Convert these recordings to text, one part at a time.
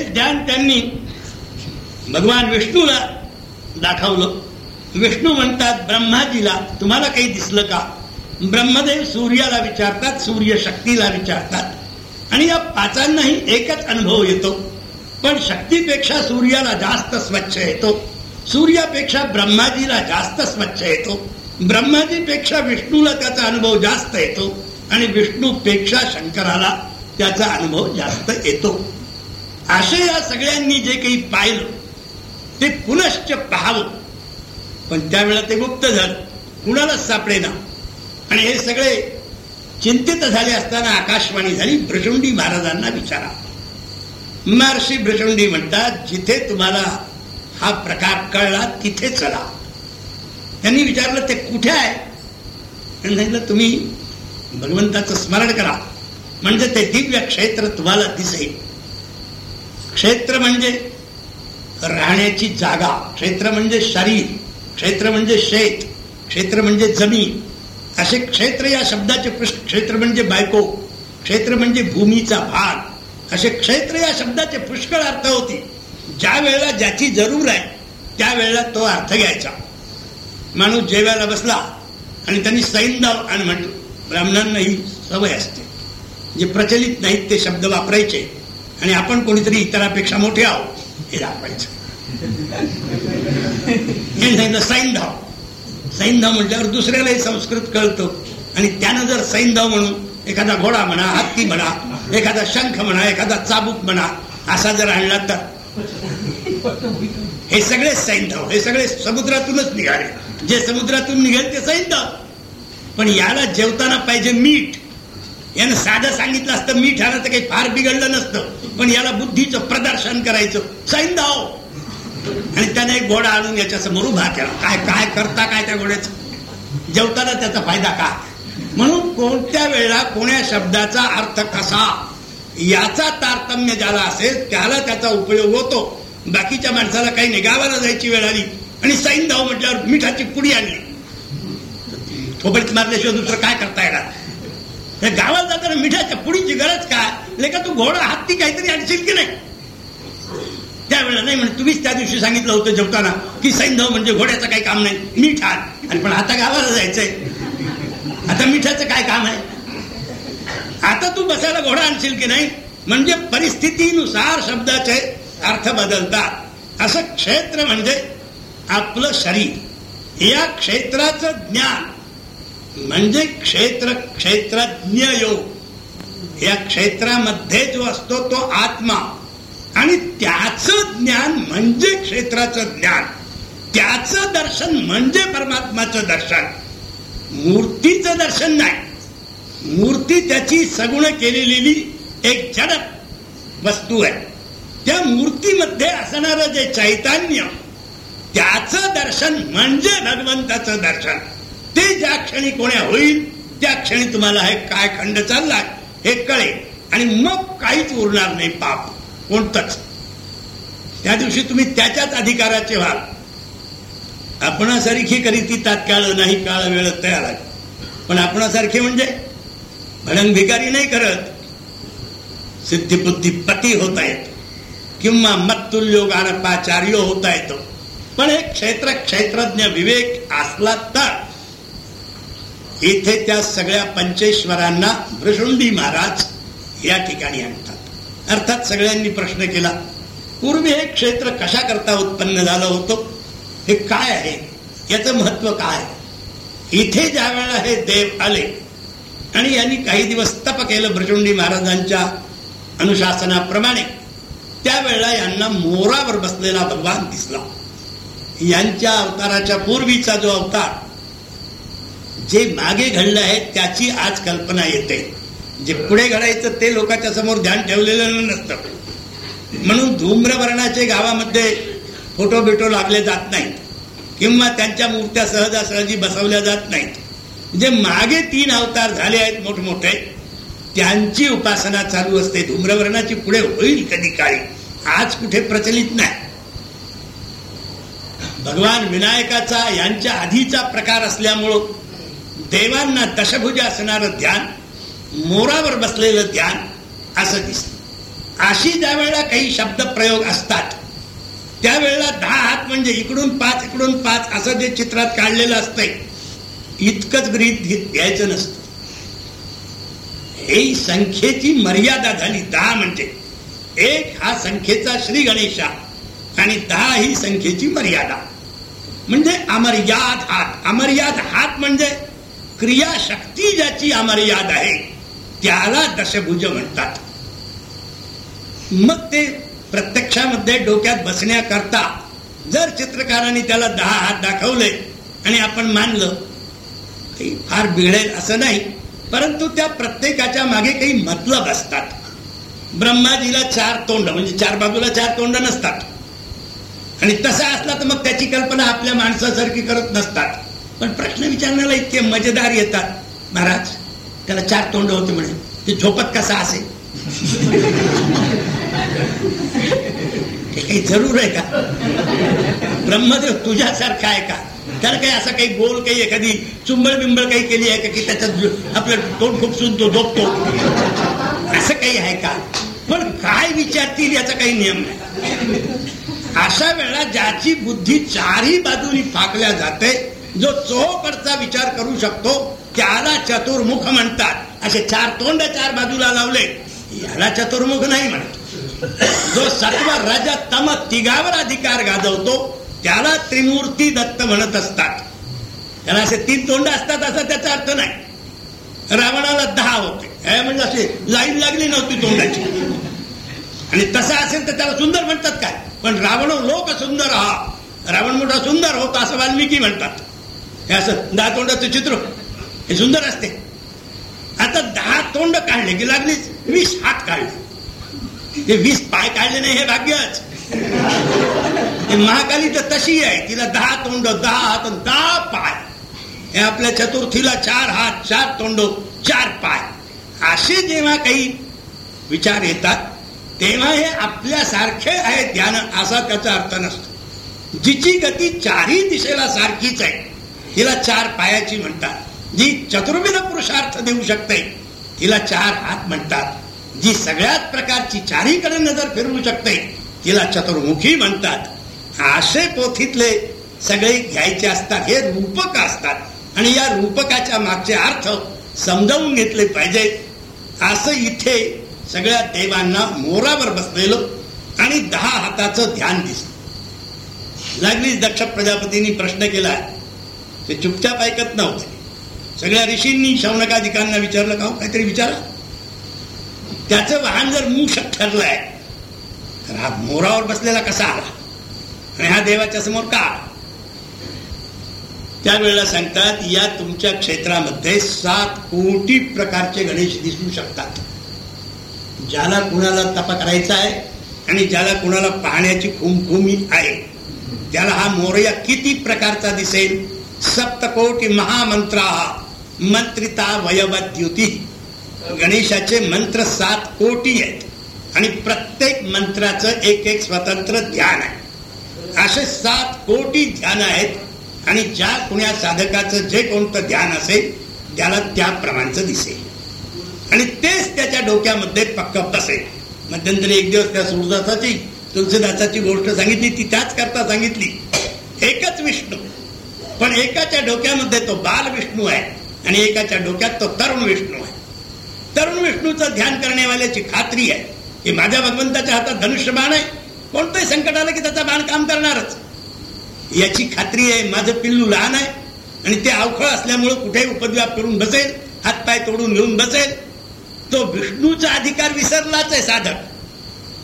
ध्यान त्यांनी भगवान विष्णूला दाखवलं. विष्णू म्हणतात ब्रह्माजीला तुम्हाला काही दिसलं का? ब्रह्मदेव सूर्याला विचारतात सूर्य शक्तीला विचारतात. आणि या पाचांनाही एकच अनुभव येतो. पण शक्तीपेक्षा सूर्याला जास्त स्वच्छ येतो. सूर्यापेक्षा ब्रह्माजीला जास्त स्वच्छ येतो. ब्रह्माजीपेक्षा विष्णूला त्याचा अनुभव जास्त येतो. आणि विष्णूपेक्षा शंकराला त्याचा अनुभव जास्त येतो. असं या सगळ्यांनी जे काही पाहिलं ते पुनश्च पाहावं. पण त्यावेळेला ते गुप्त झालं. कुणालाच सापडे ना. आणि हे सगळे चिंतित झाले असताना आकाशवाणी झाली भ्रचुंडी महाराजांना विचारा. महर्षी भ्रचुंडी म्हणतात जिथे तुम्हाला हा प्रकार कळला तिथे चला. त्यांनी विचारलं ते कुठे आहे? सांगितलं तुम्ही भगवंताचं स्मरण करा. म्हणजे ते दिव्य क्षेत्र तुम्हाला दिसेल. क्षेत्र म्हणजे राहण्याची जागा क्षेत्र म्हणजे शरीर क्षेत्र म्हणजे शेत क्षेत्र म्हणजे जमीन. असे क्षेत्र या शब्दाचे क्षेत्र म्हणजे बायको क्षेत्र म्हणजे भूमीचा भाग. असे क्षेत्र या शब्दाचे पुष्कळ अर्थ होते. ज्या वेळेला ज्याची जरूर आहे त्यावेळेला तो अर्थ घ्यायचा. माणूस जेवायला बसला आणि त्यांनी सैंदाव आणि म्हटलं ब्राह्मणांना ही सवय असते. जे प्रचलित नाहीत ते शब्द वापरायचे. आणि आपण कोणीतरी इतरापेक्षा मोठे आहोत. हे दाखवायचं. हे नाही सैनधाव सैनधाव म्हटल्यावर दुसऱ्यालाही संस्कृत कळतो. आणि त्यानं जर सैनधाव म्हणून एखादा घोडा म्हणा हत्ती म्हणा एखादा शंख म्हणा एखादा चाबूक म्हणा असा जर आणला तर? हे सगळेच सैनधाव हे सगळे समुद्रातूनच निघाले. जे समुद्रातून निघेल ते सैनधाव पण याला जेवताना पाहिजे मीठ. यानं साधं सांगितलं असतं मी आलं तर काही फार बिघडलं नसतं. पण याला बुद्धीचं प्रदर्शन करायचं. सैन धाव आणि त्याने एक घोडा आणून याच्या समोर उभा केला. काय काय करता काय त्या घोड्याचं? जेवताना त्याचा फायदा का? म्हणून कोणत्या वेळेला कोण्या शब्दाचा अर्थ कसा याचा तारतम्य ज्याला असेल त्याला त्याचा उपयोग होतो. बाकीच्या माणसाला काही नाही गावाला जायची वेळ आली. आणि सैन धाव म्हटल्यावर मिठाची पुडी आणली. थोबडीत मारल्याशिवाय दुसरं काय करता येणार? हे गावात जाताना मिठाच्या पुडीची गरज काय? लेखा तू घोडा हत्ती काहीतरी आणशील की नाही? त्यावेळेला नाही म्हणजे तुम्हीच त्या दिवशी सांगितलं होतं जेवताना की सैंधव म्हणजे घोड्याचं काही काम नाही मीठ आण. आणि पण आता गावाला जायचंय. आता मिठाचं काय काम आहे? आता तू बसायला घोडा आणशील की नाही? म्हणजे परिस्थितीनुसार शब्दाचे अर्थ बदलतात. असं क्षेत्र म्हणजे आपलं शरीर. या क्षेत्राचं ज्ञान. म्हणजे क्षेत्र क्षेत्रज्ञ योग या क्षेत्रामध्ये जो असतो तो आत्मा. आणि त्याचं ज्ञान म्हणजे क्षेत्राचं ज्ञान. त्याचं दर्शन म्हणजे परमात्माचं दर्शन. मूर्तीचं दर्शन नाही. मूर्ती त्याची सगुण केलेली एक जड वस्तू आहे. त्या मूर्तीमध्ये असणारं जे चैतन्य त्याचं दर्शन म्हणजे भगवंताचं दर्शन. ते ज्या क्षणी कोण्या होईल त्या क्षणी तुम्हाला हे काय खंड चाललाय हे कळेल. आणि मग काहीच उरणार नाही पाप कोणतंच. त्या दिवशी तुम्ही त्याच्याच अधिकाराचे व्हाल. आपणासारखी करीती तात्काळ नाही काळ वेळ तयार आहे. पण आपणासारखे म्हणजे भडंग भिकारी नाही करत. सिद्धिबुद्धी पती होता येत. किंवा मत्तुल्योगानपाचार्य होता येतो. पण हे क्षेत्र क्षेत्रज्ञ विवेक असला तर इथे त्या सगळ्या पंचेश्वरांना भृशुंडी महाराज या ठिकाणी आणतात. अर्थात सगळ्यांनी प्रश्न केला पूर्वी हे क्षेत्र कशा करता उत्पन्न झालं होतं? हे काय आहे? याचं महत्त्व काय? इथे ज्या वेळेला हे देव आले आणि यांनी काही दिवस तप केलं भ्रचुंडी महाराजांच्या अनुशासनाप्रमाणे त्यावेळेला यांना मोरावर बसलेला भगवान दिसला. यांच्या अवताराच्या पूर्वीचा जो अवतार जे मागे घडलं आहे त्याची आज कल्पना येते. जे पुढे घडायचं ते लोकांच्या समोर ध्यान ठेवलेलं नसतं. म्हणून धूम्रवर्णाचे गावामध्ये फोटो बिटो लागले जात नाहीत. किंवा त्यांच्या मूर्त्या सहजासहजी बसवल्या जात नाहीत. जे मागे तीन अवतार झाले आहेत मोठमोठे त्यांची उपासना चालू असते. धूम्रवर्णाची पुढे होईल कधी काळी. आज कुठे प्रचलित नाही. भगवान विनायकाचा यांच्या आधीचा प्रकार असल्यामुळं देवांना दशभुज असणारं ध्यान मोरावर बसलेलं ध्यान असं दिसत. अशी ज्या वेळेला काही शब्द प्रयोग असतात त्यावेळेला दहा हात म्हणजे इकडून पाच इकडून पाच असं जे चित्रात काढलेलं असतंय इतकंच गृहित घ्यायचं नसतं. हे संख्येची मर्यादा झाली दहा म्हणजे. एक हा संख्येचा श्री गणेशा आणि दहा ही संख्येची मर्यादा. म्हणजे अमर्याद हात. अमर्याद हात म्हणजे क्रियाशक्ती ज्याची अमर्याद आहे त्याला दशभुज म्हणतात. मग ते प्रत्यक्षामध्ये डोक्यात बसण्याकरता जर चित्रकाराने त्याला दहा हात दाखवले आणि आपण मानलं काही फार बिघडेल असं नाही परंतु त्या प्रत्येकाच्या मागे काही मतलब असतात. ब्रह्माजीला चार तोंड म्हणजे चार बाजूला चार तोंड नसतात. आणि तसा असला तर मग त्याची कल्पना आपल्या माणसासारखी करत नसतात. पण प्रश्न विचारण्याला इतके मजेदार येतात. महाराज त्याला चार तोंड होते म्हणे. ते झोपत कसा असे काही जरूर आहे का? ब्रह्मदेव तुझ्यासारखा आहे का? त्याला काही असं काही गोल काही एखादी चुंबळ बिंबळ काही केली आहे का की त्याच्यात आपलं तोंड खूप सुनतो झोपतो? असं काही आहे का? पण काय विचारतील याचा काही नियम नाही. अशा वेळा ज्याची बुद्धी चारही बाजूनी फाकल्या जाते जो चोहोकडचा विचार करू शकतो त्याला चतुर्मुख म्हणतात. असे चार तोंड चार बाजूला लावले याला चतुर्मुख नाही म्हणत. जो सत्व रज तम तिघावर अधिकार गाजवतो त्याला त्रिमूर्ती दत्त म्हणत असतात. त्याला असे तीन तोंड असतात असा त्याचा अर्थ नाही. रावणाला दहा होते. म्हणजे असे लाईन लागली नव्हती तोंडाची. आणि तसं असेल तर त्याला सुंदर म्हणतात काय? पण रावण लोक सुंदर हा रावण मोठा सुंदर होता असं वाल्मिकी म्हणतात. हे असं दहा तोंडाचं चित्र. हे सुंदर असते. आता दहा तोंड काढले की लागलीच वीस हात काढले. ते वीस पाय काढले नाही हे भाग्यच. महाकाली तर तशी आहे. तिला दहा तोंड दहा हात दहा पाय. हे आपल्या चतुर्थीला चार हात चार तोंड चार पाय. असे जेव्हा काही विचार येतात तेव्हा हे आपल्यासारखे आहे ध्यान. असा त्याचा अर्थ नसतो. जिची गती चारही दिशेला सारखीच आहे. तिला चार पायाची म्हणतात. जी चतुर्विध पुरुषार्थ देऊ शकते तिला चार हात म्हणतात. जी सगळ्याच प्रकारची चारीकडे नजर फिरवू शकते तिला चतुर्मुखी म्हणतात. असे पोथीतले सगळे घ्यायचे असतात हे रूपक असतात. आणि या रूपकाच्या मागचे अर्थ समजावून घेतले पाहिजे. असं इथे सगळ्या देवांना मोरावर बसलेलं आणि दहा हाताचं ध्यान दिसत लागलीच दक्ष प्रजापतींनी प्रश्न केला ते चुपचाप ऐकत नव्हते सगळ्या ऋषींनी शौनकाधिकांना विचारलं का काहीतरी विचारा. त्याचं वाहन जर मूषक ठरलंय तर हा मोरावर बसलेला कसा आला? आणि हा देवाच्या समोर का त्यावेळेला सांगतात या तुमच्या क्षेत्रामध्ये सात कोटी प्रकारचे गणेश दिसू शकतात. ज्याला कुणाला तपा करायचा आहे आणि ज्याला कुणाला पाहण्याची खुमखुमी आहे त्याला हा मोरया किती प्रकारचा दिसेल? सप्तकोटी महामंत्रा मंत्रिता वयवद्युती। गणेशाचे मंत्र सात कोटी आहेत। आणि प्रत्येक मंत्राचं एक एक स्वतंत्र ध्यान आहे। असे सात कोटी ध्यान आहेत आणि ज्या कुण्या साधकाचं जे कोणतं ध्यान असेल त्याला त्याप्रमाणचं दिसेल. आणि तेच त्याच्या डोक्यामध्ये पक्क बसेल मध्यंतरी एक दिवस त्या सुरदासाची तुलसीदासाची गोष्ट सांगितली ती त्याच करता सांगितली. एकच विष्णू पण एकाच्या डोक्यामध्ये तो बाल विष्णू आहे आणि एकाच्या डोक्यात तो तरुण विष्णू आहे. तरुण विष्णूचं ध्यान करण्यावाल्याची खात्री आहे की माझ्या भगवंताच्या हातात धनुष्य बाण आहे. कोणतंही संकट आलं की त्याचा बाण काम करणारच. याची खात्री आहे माझं पिल्लू लहान आहे आणि ते अवखळ असल्यामुळं कुठेही उपद्व्याप करून बसेल हातपाय तोडून घेऊन बसेल. तो विष्णूचा अधिकार विसरलाच आहे साधक.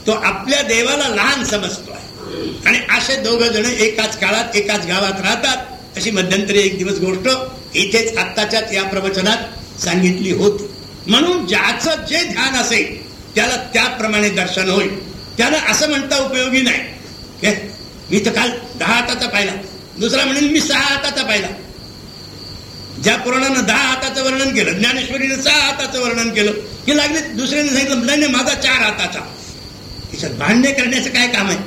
तो आपल्या देवाला लहान समजतो आहे आणि असे दोघ जण एकाच काळात एकाच गावात राहतात. अशी मध्यंतरी एक दिवस गोष्ट इथेच आत्ताच्याच या प्रवचनात सांगितली होती. म्हणून ज्याचं जे ध्यान असेल त्याला त्याप्रमाणे दर्शन होईल. त्याला असं म्हणता उपयोगी नाही. मी तर काल दहा हाताचा पाहिला. दुसरा म्हणेल मी सहा हाताचा पाहिला. ज्या पुराणानं दहा हाताचं वर्णन केलं ज्ञानेश्वरीनं सहा हाताचं वर्णन केलं की लागले दुसऱ्याने सांगितलं नाही माझा चार हाताचा. त्याच्यात भांडणे करण्याचं काय काम आहे?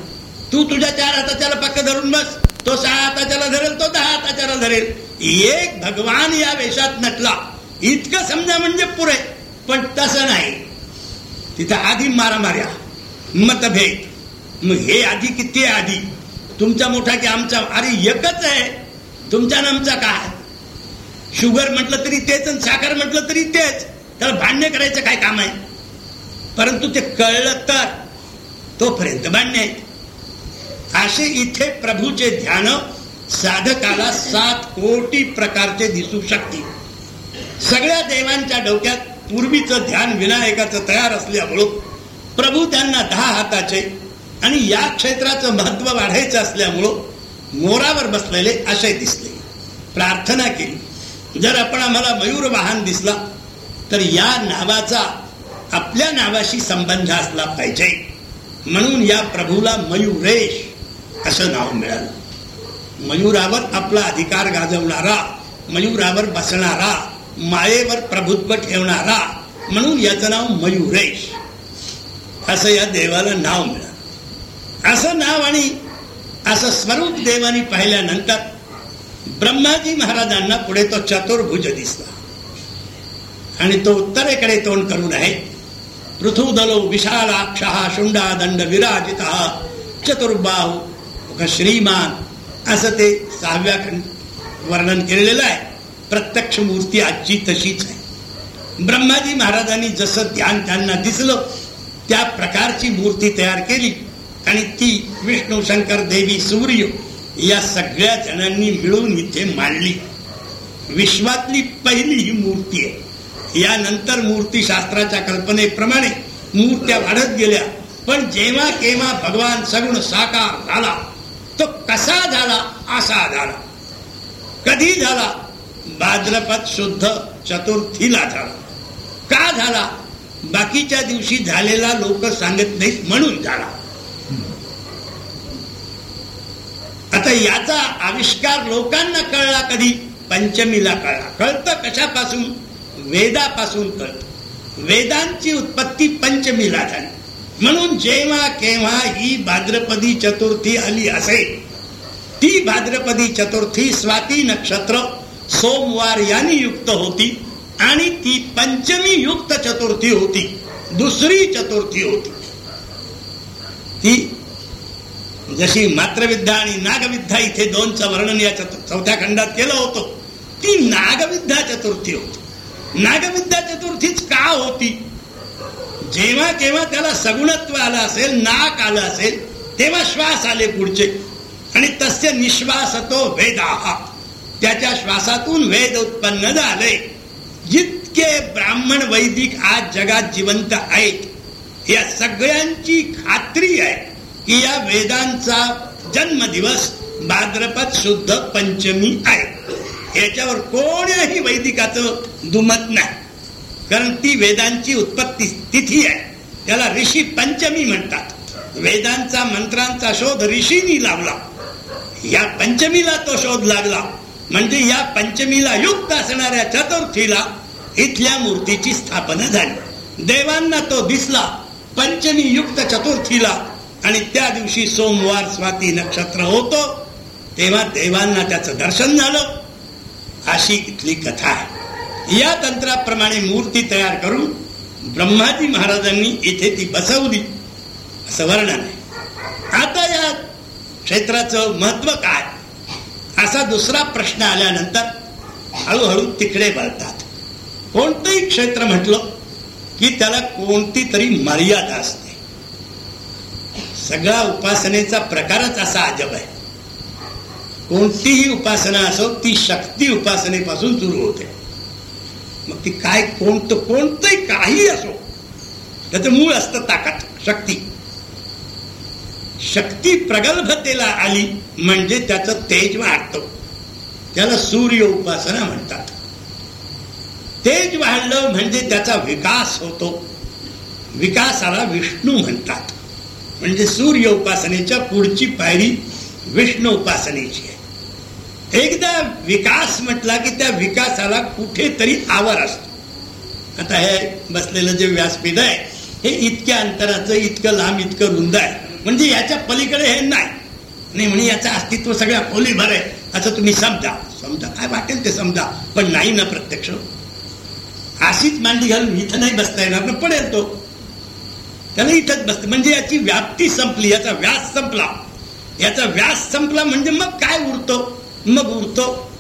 तू तुझ्या चार हाताच्याला पक्क धरून बस. तो सहा हाताच्याला धरेल तो दहा हाताच्याला धरेल. एक भगवान या वेशात नटला. इतकं समजा म्हणजे पुरे पण तसं नाही. तिथं आधी मारामाऱ्या मतभेद. मग हे आधी किती आधी? तुमचा मोठा की आमचा? अरे एकच आहे. तुमचा आमचा काय? शुगर म्हटलं तरी तेच आणि साखर म्हटलं तरी तेच. त्याला भांडणे करायचं काय काम आहे? परंतु ते कळलं तर तोपर्यंत भांडणे आहेत असे इथे प्रभूचे ध्यान साधकाला सात कोटी प्रकारचे दिसू शकतील सगळ्या देवांच्या डोक्यात पूर्वीचं ध्यान विनायकाचं तयार असल्यामुळं प्रभू त्यांना दहा हाताचे आणि या क्षेत्राचं महत्त्व वाढायचं असल्यामुळं मोरावर बसलेले असे दिसले. प्रार्थना केली. जर आपण आम्हाला मयूर वाहन दिसला तर या नावाचा आपल्या नावाशी संबंध असला पाहिजे. म्हणून या प्रभूला मयुरेश असं नाव मिळालं. मयुरावर आपला अधिकार गाजवणारा मयुरावर बसणारा मायेवर प्रभुत्व ठेवणारा म्हणून याचं नाव मयुरेश. असं या देवाला नाव मिळालं. असं नाव आणि असं स्वरूप देवानी पाहिल्यानंतर ब्रह्माजी महाराजांना पुढे तो चतुर्भुज दिसला. आणि तो उत्तरेकडे तोंड करून आहे पृथुदलो विशालाक्ष शुंडा दंड विराजित चतुर्बाहू श्रीमान असं ते सहाव्या वर्णन केलेलं आहे. प्रत्यक्ष मूर्ती आजची तशीच आहे. ब्रह्माजी महाराजांनी जसं ध्यान त्यांना दिसलं त्या प्रकारची मूर्ती तयार केली. आणि ती विष्णू शंकर देवी सूर्य या सगळ्या जणांनी मिळून इथे मांडली. विश्वातली पहिली ही मूर्ती आहे. यानंतर मूर्तीशास्त्राच्या कल्पनेप्रमाणे मूर्त्या वाढत गेल्या. पण जेव्हा केव्हा भगवान सगुण साकार झाला कसा झाला असा झाला. कधी झाला? भाद्रपद शुद्ध चतुर्थीला झाला. का झाला? बाकीच्या दिवशी झालेला लोक सांगत नाहीत म्हणून झाला. आता याचा आविष्कार लोकांना कळला कधी? पंचमीला कळला. कळतं कशापासून? वेदापासून कळत. वेदांची उत्पत्ती पंचमीला झाली. म्हणून जेव्हा केव्हा ही भाद्रपदी चतुर्थी आली असेल ती भाद्रपदी चतुर्थी स्वाती नक्षत्र सोमवार यांनी युक्त होती आणि ती पंचमी युक्त चतुर्थी होती दुसरी चतुर्थी होती. ती जशी मात्रविद्या आणि नागविद्या इथे दोनचं वर्णन या चौथ्या खंडात केलं होतं ती नागविद्या चतुर्थी होती. नागविद्या चतुर्थीच का होती? जेव्हा केव्हा त्याला सगुणत्व आलं असेल नाक आलं असेल तेव्हा श्वास आले पुढचे. आणि तस्य निश्वास तो वेदा. त्याच्या श्वासातून वेद उत्पन्न झाले. जितके ब्राह्मण वैदिक आज जगात जिवंत आहेत या सगळ्यांची खात्री आहे की या वेदांचा जन्मदिवस भाद्रपद शुद्ध पंचमी आहे. याच्यावर कोणीही वैदिकाचं दुमत नाही. कारण ती वेदांची उत्पत्ती तिथी आहे. त्याला ऋषी पंचमी म्हणतात. वेदांचा मंत्रांचा शोध ऋषीनी लावला. या पंचमीला तो शोध लागला. म्हणजे या पंचमीला युक्त असणाऱ्या चतुर्थीला इथल्या मूर्तीची स्थापना झाली. देवांना तो दिसला पंचमी युक्त चतुर्थीला. आणि त्या दिवशी सोमवार स्वाती नक्षत्र होतो. तेव्हा देवांना त्याचं दर्शन झालं. अशी इथली कथा आहे. या तंत्राप्रमाणे मूर्ती तयार करून ब्रह्माजी महाराजांनी इथे ती बसवली. असं वर्णन आहे. क्षेत्राचं महत्त्व काय? असा दुसरा प्रश्न आल्यानंतर हळूहळू तिकडे वळतात. कोणतंही क्षेत्र म्हटलं की त्याला कोणती तरी मर्यादा असते. सगळा उपासनेचा प्रकारच असा अजब आहे. कोणतीही उपासना असो ती शक्ती उपासनेपासून सुरू होते. मग ती काय कोणतं कोणतंही काही असो त्याचं मूळ असतं ताकद शक्ती. शक्ती प्रगल्भतेला आली म्हणजे त्याचं तेज वाढतं. त्याला सूर्य उपासना म्हणतात. तेज वाढलं म्हणजे त्याचा विकास होतो. विकासाला विष्णू म्हणतात. म्हणजे सूर्य उपासनेच्या पुढची पायरी विष्णू उपासनेची आहे. एकदा विकास म्हटला की त्या विकासाला कुठेतरी आवर असतो. आता हे बसलेलं जे व्यासपीठ आहे हे इतक्या अंतराचं इतकं लांब इतकं रुंद आहे. म्हणजे याच्या पलीकडे हे नाही. नाही म्हणजे याचं अस्तित्व सगळ्या खोलीभर आहे. असं तुम्ही समजा. समजा काय वाटेल ते समजा. पण नाही ना प्रत्यक्ष. अशीच मांडी घालून इथं नाही बसता येणार ना पडेल तो. त्याला इथंच बसत. म्हणजे याची व्याप्ती संपली याचा व्यास संपला. याचा व्यास संपला म्हणजे मग काय उरतो? मग उरतो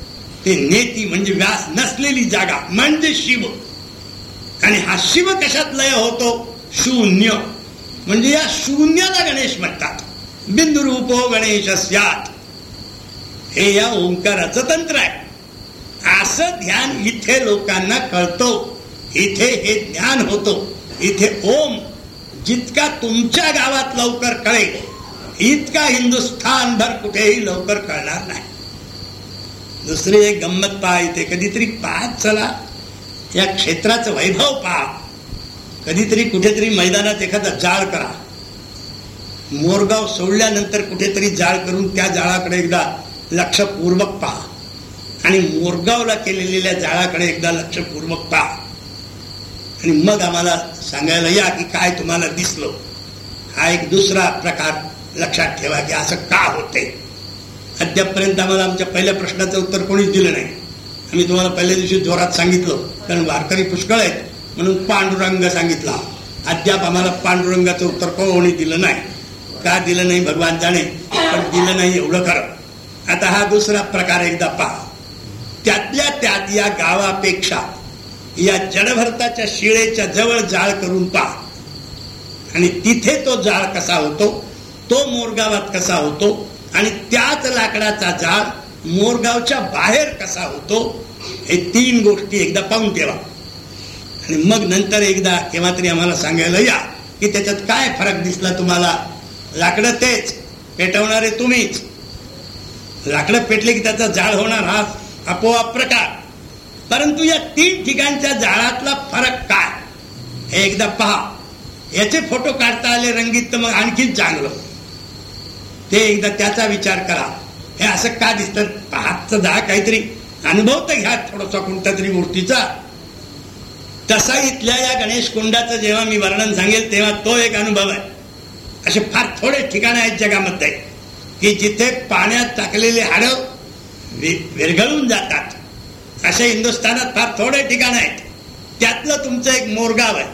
ते नेती म्हणजे व्यास नसलेली जागा म्हणजे शिव. आणि हा शिव कशात लय होतो? शून्य. म्हणजे या शून्याला गणेश म्हणतात. बिंदुरूपो हो गणेश हे या ओंकाराचं तंत्र आहे. असं ध्यान इथे लोकांना कळतो. इथे हे ज्ञान होतो. इथे ओम जितका तुमच्या गावात लवकर कळेल इतका हिंदुस्थान भर कुठेही लवकर कळणार नाही. दुसरी एक गंमत पहा इथे. कधीतरी पाहत चला. या क्षेत्राचं वैभव पहा. कधीतरी कुठेतरी मैदानात एखादा जाळ करा. मोरगाव सोडल्यानंतर कुठेतरी जाळ करून त्या जाळाकडे एकदा लक्षपूर्वक पहा. आणि मोरगावला केलेल्या जाळाकडे एकदा लक्षपूर्वक पहा. आणि मग आम्हाला सांगायला या की काय तुम्हाला दिसलो. हा एक दुसरा प्रकार लक्षात ठेवा की असं का होते. अद्यापपर्यंत आम्हाला आमच्या पहिल्या प्रश्नाचं उत्तर कोणीच दिलं नाही. आम्ही तुम्हाला पहिल्या दिवशी जोरात सांगितलं. कारण वारकरी पुष्कळ आहेत. म्हणून पांडुरंग सांगितला अद्याप आम्हाला पांडुरंगाचं उत्तर कोणी दिलं नाही. का दिलं नाही भगवान जाणे पण दिलं नाही एवढं खरं. आता हा दुसरा प्रकार एकदा पहा. त्यातल्या त्यात या गावापेक्षा या जडभरताच्या शिळेच्या जवळ जाळ करून पहा. आणि तिथे तो जाळ कसा होतो तो मोरगावात कसा होतो आणि त्याच लाकडाचा जाळ मोरगावच्या बाहेर कसा होतो हे तीन गोष्टी एकदा पाहून ठेवा. आणि मग नंतर एकदा केव्हा तरी आम्हाला सांगायला या की त्याच्यात काय फरक दिसला तुम्हाला? लाकडं तेच पेटवणारे तुम्हीच. लाकडं पेटले की त्याचा जाळ होणार हा आपोआप प्रकार. परंतु या तीन ठिकाणच्या जाळातला फरक काय? हे एकदा पहा. याचे फोटो काढता आले रंगीत तर मग आणखीन चांगलं. ते एकदा त्याचा विचार करा. हे असं का दिसतं? हातचा दहा काहीतरी. अनुभव तर घ्या थोडासा कोणत्या तरी गोष्टीचा तसा इथल्या या गणेश कुंडाचं जेव्हा मी वर्णन सांगेल तेव्हा तो एक अनुभव आहे. असे फार थोडे ठिकाण आहेत जगामध्ये की जिथे पाण्यात टाकलेले हाडं विरघळून जातात. असे हिंदुस्थानात फार थोडे ठिकाण आहेत. त्यातलं तुमचं एक मोरगाव आहे.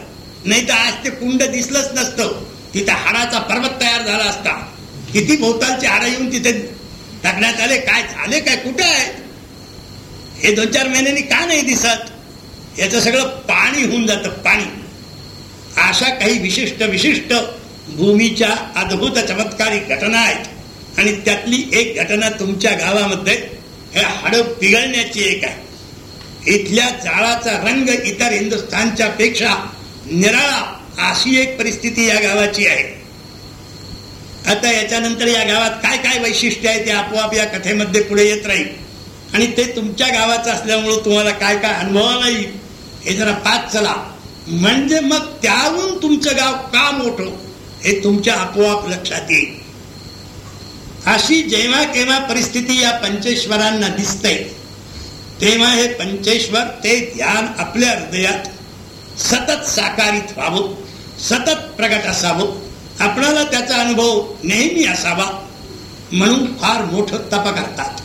नाही तर आज ते कुंड दिसलंच नसतं. तिथे हाडाचा पर्वत तयार झाला असता. किती भोवतालचे हाड येऊन तिथे टाकण्यात आले. काय झाले काय कुठे आहेत हे दोन चार महिन्यांनी का नाही दिसत? याचं सगळं पाणी होऊन जातं पाणी. अशा काही विशिष्ट विशिष्ट भूमीच्या अद्भुत चमत्कारी घटना आहेत. आणि त्यातली एक घटना तुमच्या गावामध्ये हे हाडं पिघळण्याची एक आहे. इथल्या जाळाचा रंग इतर हिंदुस्थानच्या पेक्षा निराळा अशी एक परिस्थिती या गावाची आहे. आता याच्यानंतर या गावात काय काय वैशिष्ट्य आहे ते आपोआप या कथेमध्ये पुढे येत राहील. आणि ते तुमच्या गावाचं असल्यामुळं तुम्हाला काय काय अनुभवाला येईल? हे जरा पाच चला. म्हणजे मग त्याहून तुमचं गाव का मोठं? हे तुमच्या आपोआप लक्षात येईल. अशी जेव्हा केव्हा परिस्थिती या पंचेश्वरांना दिसते तेव्हा हे पंचेश्वर ते ध्यान आपल्या हृदयात सतत साकारित व्हावं सतत प्रगट असावं. आपणाला त्याचा अनुभव नेहमी असावा म्हणून फार मोठं तप करतात.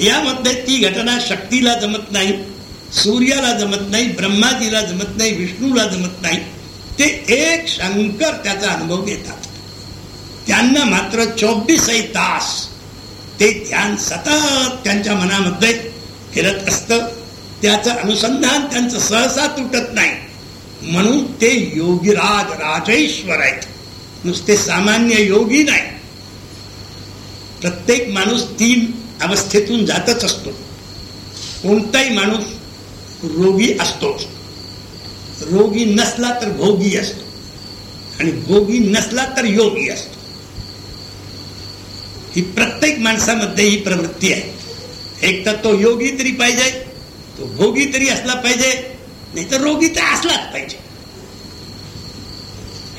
यामध्ये ती घटना शक्तीला जमत नाही. सूर्याला जमत नाही ब्रह्माजीला जमत नाही विष्णूला जमत नाही. ते एक शंकर त्याचा अनुभव घेतात. त्यांना मात्र चोवीसही तास ते ध्यान सतत त्यांच्या मनामध्ये फिरत असत. त्याचं अनुसंधान त्यांचं सहसा तुटत नाही. म्हणून ते योगीराज राजेश्वर आहेत. नुसते सामान्य योगी नाही. प्रत्येक माणूस तीन अवस्थेतून जातच असतो. कोणताही माणूस रोगी असतोच रोगी नसला तर भोगी असतो. आणि भोगी नसला तर योगी असतो. ही प्रत्येक माणसामध्ये ही प्रवृत्ती आहे. एक तर तो योगी तरी पाहिजे तो भोगी तरी असला पाहिजे नाही तर रोगी तर असलाच पाहिजे.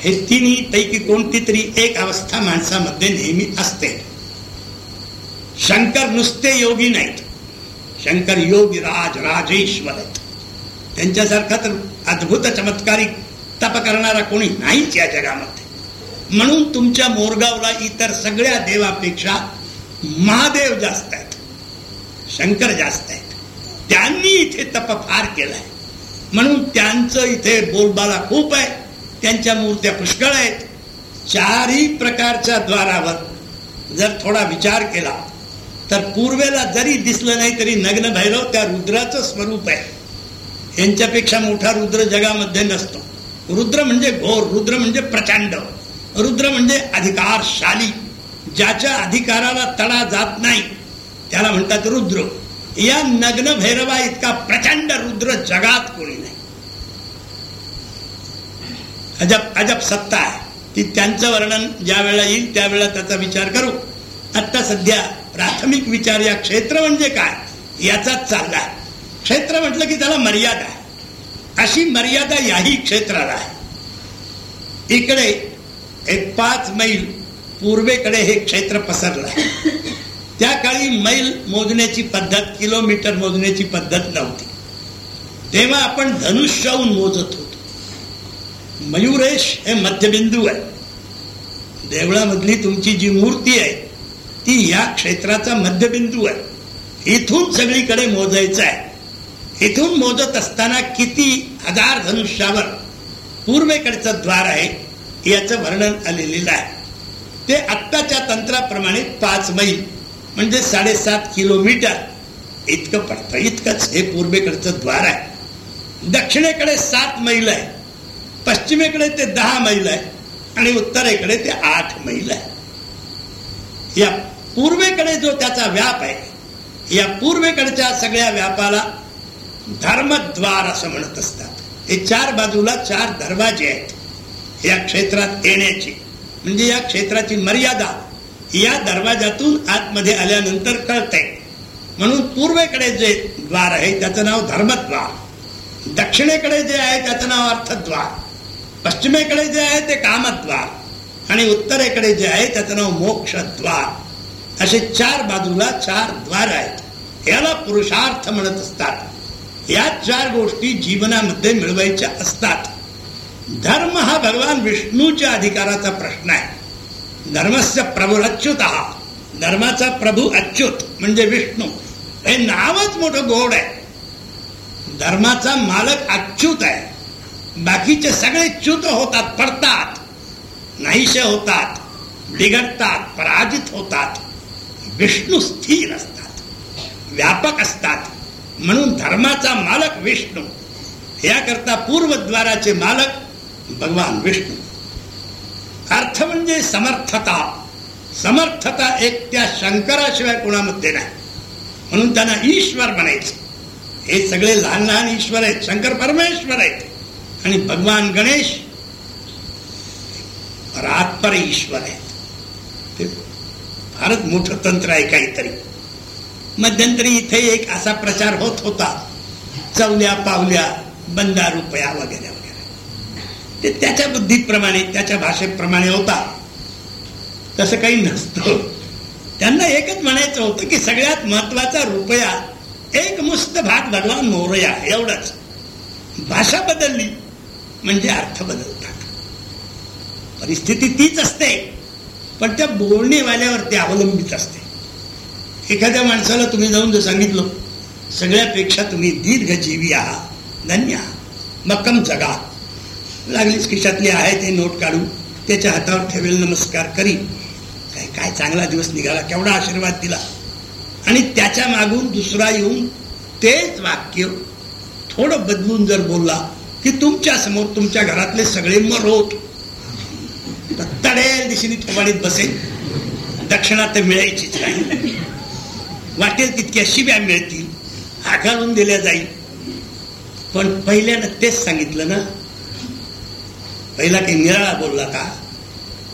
हे तिन्ही पैकी कोणती तरी एक अवस्था माणसामध्ये नेहमी असते. शंकर नुसते योगी नाहीत. शंकर योगी राज राजेश्वर. त्यांच्यासारखा तर अद्भुत चमत्कारी तप करणारा कोणी नाहीच या जगामध्ये. म्हणून तुमच्या मोरगावला इतर सगळ्या देवापेक्षा महादेव जास्त आहेत. शंकर जास्त आहेत. त्यांनी इथे तप फार केलाय. म्हणून त्यांचं इथे बोलबाला खूप आहे. त्यांच्या मूर्त्या पुष्कळ आहेत. चारही प्रकारच्या द्वारावर जर थोडा विचार केला तर पूर्वेला जरी दिसलं नाही तरी नग्न भैरव त्या रुद्राचं स्वरूप आहे. यांच्यापेक्षा मोठा रुद्र जगामध्ये नसतो. रुद्र म्हणजे घोर रुद्र म्हणजे प्रचंड रुद्र म्हणजे अधिकारशाली. ज्याच्या अधिकाराला तडा जात नाही त्याला म्हणतात रुद्र. या नग्न भैरवा इतका प्रचंड रुद्र जगात कोणी नाही. अजब अजब सत्ता आहे. ती त्यांचं वर्णन ज्या वेळेला येईल त्यावेळेला त्याचा विचार करू. आत्ता सध्या प्राथमिक विचार या क्षेत्र म्हणजे काय? याचाच चाललाय क्षेत्र म्हटलं की त्याला मर्यादा आहे. अशी मर्यादा याही क्षेत्राला आहे. इकडे एक पाच मैल पूर्वेकडे हे क्षेत्र पसरलं आहे. त्या काळी मैल मोजण्याची पद्धत किलोमीटर मोजण्याची पद्धत नव्हती. तेव्हा आपण धनुष्याहून मोजत होतो. मयुरेश हे मध्यबिंदू आहे. देवळामधली तुमची जी मूर्ती आहे ती या क्षेत्राचा मध्यबिंदू आहे. इथून सगळीकडे मोजायचं आहे इथून मोजत असताना किती हजार धनुष्यावर पूर्वेकडचं द्वार आहे याचं वर्णन आलेलं आहे. ते आत्ताच्या तंत्राप्रमाणे पाच मैल म्हणजे साडेसात किलोमीटर इतकं पडतं. इतकंच हे पूर्वेकडचं द्वार आहे. दक्षिणेकडे सात मैल आहे. पश्चिमेकडे ते दहा मैल आहे. आणि उत्तरेकडे ते आठ मैल आहे. या पूर्वेकडे जो त्याचा व्याप आहे या पूर्वेकडच्या सगळ्या व्यापाला धर्मद्वार असं म्हणत असतात. हे चार बाजूला चार दरवाजे आहेत. या क्षेत्रात येण्याची. म्हणजे या क्षेत्राची मर्यादा या दरवाजातून आतमध्ये आल्यानंतर कळते म्हणून पूर्वेकडे जे द्वार आहे त्याचं नाव धर्मद्वार. दक्षिणेकडे जे आहे त्याचं नाव अर्थद्वार. पश्चिमेकडे जे आहे ते कामद्वार. आणि उत्तरेकडे जे आहे त्याचं नाव मोक्षद्वार. असे चार बाजूला चार द्वार आहेत. याला पुरुषार्थ म्हणत असतात. या चार गोष्टी जीवनामध्ये मिळवायच्या असतात. धर्म हा भगवान विष्णूच्या अधिकाराचा प्रश्न आहे. धर्मस्य प्रभू अच्युत. हा धर्माचा प्रभू अच्युत म्हणजे विष्णू. हे नावच मोठं गोड आहे. धर्माचा मालक अच्युत आहे. बाकीचे सगळे च्युत होतात पडतात. नाहीशे होतात बिघडतात पराजित होतात. विष्णू स्थिर असतात. व्यापक असतात. म्हणून धर्माचा मालक विष्णू. याकरता पूर्वद्वाराचे मालक भगवान विष्णू. अर्थ म्हणजे समर्थता. समर्थता एक त्या शंकराशिवाय कोणामध्ये नाही. म्हणून त्यांना ईश्वर म्हणायचं. हे सगळे लहान लहान ईश्वर आहेत. शंकर परमेश्वर आहेत. आणि भगवान गणेश रातपर ईश्वर आहेत. फारच मोठं तंत्र आहे काहीतरी. मध्यंतरी इथे एक असा प्रचार होत होता. चवल्या पावल्या बंदा रुपया वगैरे वगैरे. ते त्याच्या बुद्धीप्रमाणे त्याच्या भाषेप्रमाणे होता. तसं काही नसतं. त्यांना एकच म्हणायचं होतं की सगळ्यात महत्त्वाचा रुपया एक मुस्त भाग भगवान मोरया एवढंच. भाषा बदलली म्हणजे अर्थ बदलतात. परिस्थिती तीच असते. पण त्या बोलणेवाल्यावर ते अवलंबित असते. एखाद्या माणसाला तुम्ही जाऊन जर सांगितलं सगळ्यापेक्षा तुम्ही दीर्घजीवी आहात धन्य मक्कम जगा. लागलीच खिशातली आहे ते नोट काढून त्याच्या हातावर ठेवेल नमस्कार करी. काय काय चांगला दिवस निघाला केवढा आशीर्वाद दिला. आणि त्याच्या मागून दुसरा येऊन तेच वाक्य थोडं बदलून जर बोलला की तुमच्यासमोर तुमच्या घरातले सगळे मरोत तडेल दिशेने थोबाडीत बसेल. दक्षिणा तर मिळायचीच नाही. वाटेल तितक्या शिब्या मिळतील. हाकाळून दिल्या जाईल. पण पहिल्यानं तेच सांगितलं ना. पहिला काही निराळा बोलला का?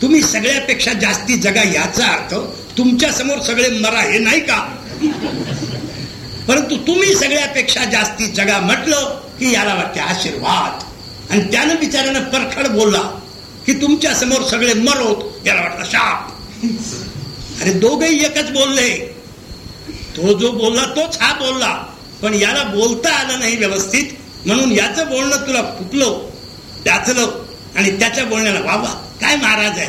तुम्ही सगळ्यापेक्षा जास्ती जगा याचा अर्थ तुमच्यासमोर सगळे मरा हे नाही का? परंतु तुम्ही सगळ्यापेक्षा जास्ती जगा म्हटलं की याला वाटते आशीर्वाद. आणि त्यानं बिचाऱ्यानं परखड बोलला. की तुमच्यासमोर सगळे मरोत याला वाटला शाप. अरे दोघही एकच बोलले. तो जो बोलला तोच हा बोलला. पण याला बोलता आलं नाही व्यवस्थित म्हणून याचं बोलणं तुला फुटलो डाचलं आणि त्याच्या बोलण्याला वावा. काय महाराज आहे?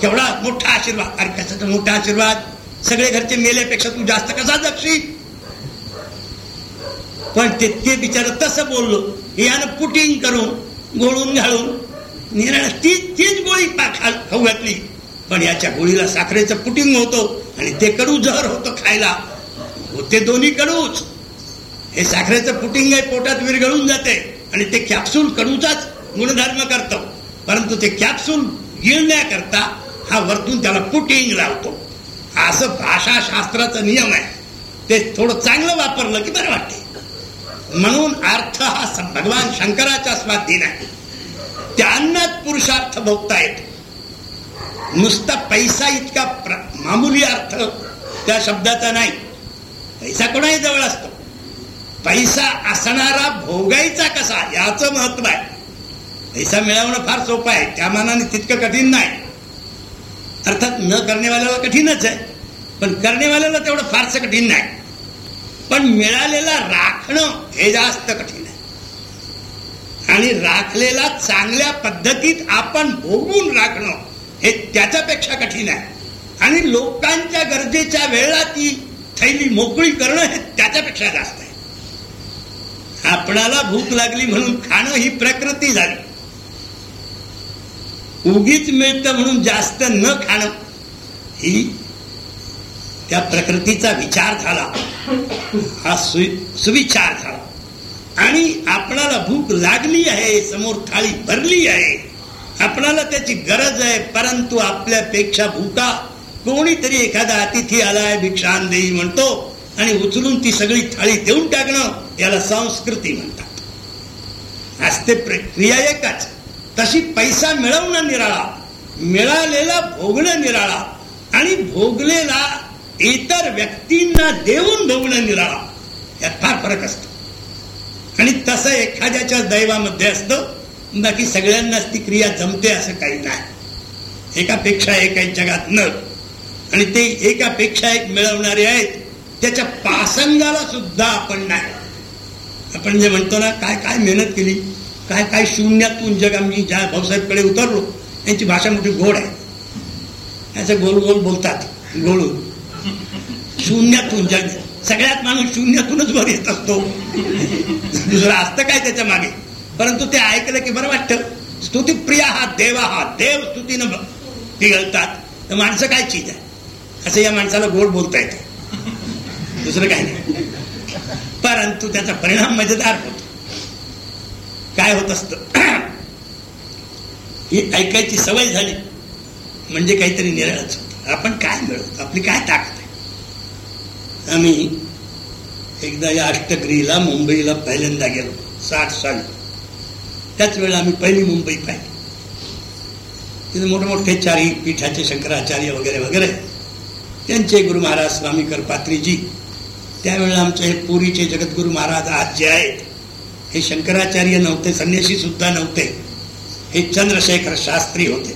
केवढा मोठा आशीर्वाद. अरे कशाचा मोठा आशीर्वाद. सगळे घरचे मेल्यापेक्षा तू जास्त कसा जगशील पण ते ते बिचार तसं बोललो. यानं पुटिंग करून गोळून घालून निराळ तीच तीच गोळी खाऊ घातली. पण याच्या गोळीला साखरेचं पुटिंग होतो आणि ते कडू जहर होतं खायला. होते दोन्ही कडूच. हे साखरेचं पुटिंग आहे पोटात विरघळून जाते आणि ते कॅप्सूल कडूचाच गुणधर्म करतो. परंतु ते कॅप्सूल गिळण्याकरता हा वरतून त्याला पुटिंग लावतो. असं भाषाशास्त्राचा नियम आहे. ते थोडं चांगलं वापरलं की बरं वाटते. म्हणून अर्थ हा भगवान शंकराच्या स्वाधीन आहे. त्यांनाच पुरुषार्थ भोगता येतो. नुसता पैसा इतका मामूली अर्थ त्या शब्दाचा नाही. पैसा कोणाही जवळ असतो. पैसा असणारा भोगायचा कसा याच महत्त्व आहे. पैसा मिळवणं फार सोपं आहे त्या मानाने तितकं कठीण नाही. अर्थात न करणेवाल्याला कठीणच आहे पण करणेवाल्याला तेवढं फारसं कठीण नाही. पण मिळालेला राखणं हे जास्त कठीण आहे. आणि राखलेला चांगल्या पद्धतीत आपण भोगून राखणं हे त्याच्यापेक्षा कठीण आहे. आणि लोकांच्या गरजेच्या वेळेला ती थैली मोकळी करणं हे त्याच्यापेक्षा जास्त आहे. आपणाला भूक लागली म्हणून खाणं ही प्रकृती झाली. उगीच मिळतं म्हणून जास्त न खाणं ही त्या प्रकृतीचा विचार झाला. हा सुविचार झाला. आणि आपणाला भूक लागली आहे समोर थाळी भरली आहे. आपणाला त्याची गरज आहे परंतु आपल्यापेक्षा भूका कोणीतरी एखादा अतिथी आलाय भिक्षान देई म्हणतो आणि उचलून ती सगळी थाळी देऊन टाकणं याला संस्कृती म्हणतात. असते प्रक्रिया एकच. तशी पैसा मिळवणं निराळा मिळालेला भोगणं निराळा आणि भोगलेला इतर व्यक्तींना देऊन भोगणं निराळा यात फार फरक असतो. आणि तसं एखाद्याच्या दैवामध्ये असतं बाकी सगळ्यांनाच ती क्रिया जमते असं काही नाही. एकापेक्षा एक आहे जगात न. आणि ते एकापेक्षा एक मिळवणारे आहेत त्याच्या पासंगाला सुद्धा आपण नाही. आपण जे म्हणतो ना काय काय मेहनत केली काय काय शून्यातून जग आम्ही ज्या भाऊसाहेबकडे उतरलो यांची भाषा मोठी गोड आहे. याचं गोल गोल बोलतात गोळून. शून्यातून जग. सगळ्यात माणूस शून्यातूनच वर येत असतो. दुसरं असतं काय त्याच्यामागे? परंतु ते ऐकलं की बरं वाटतं स्तुती प्रिया हा देवा हा देव स्तुतीनं पिघळतात तर माणसं काय चीज आहे? असं या माणसाला गोड बोलता येतं. दुसरं काही नाही. परंतु त्याचा परिणाम मजेदार होतो. काय होत असत? ही ऐकायची सवय झाली. म्हणजे काहीतरी निराळच होत. आपण काय मिळवतो? आपली काय ताकद? आम्ही एकदा या अष्टगिरीला मुंबईला पहिल्यांदा गेलो साठ साली. त्याच वेळेला आम्ही पहिली मुंबई पाहिली. तिथे मोठमोठे चारी पीठाचे शंकराचार्य वगैरे वगैरे. त्यांचे गुरु महाराज स्वामी करपात्रीजी त्यावेळेला आमचे हे पुरीचे जगद्गुरु महाराज आज जे आहेत. हे शंकराचार्य नव्हते संन्यासी सुद्धा नव्हते. हे चंद्रशेखर शास्त्री होते.